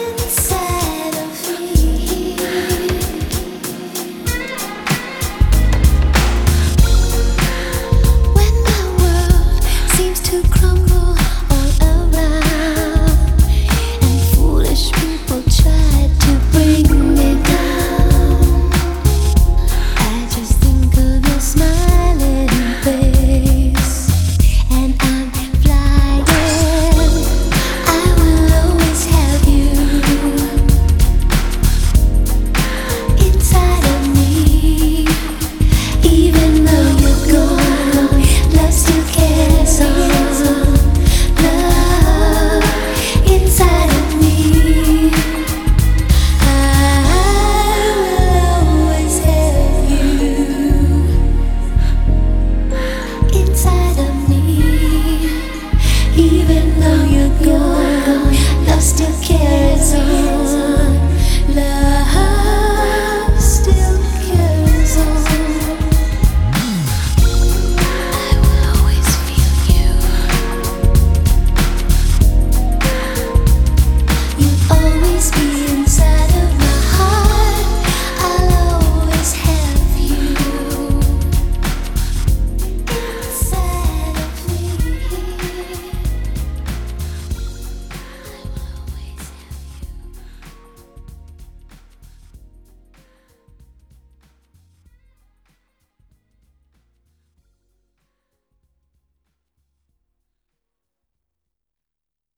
can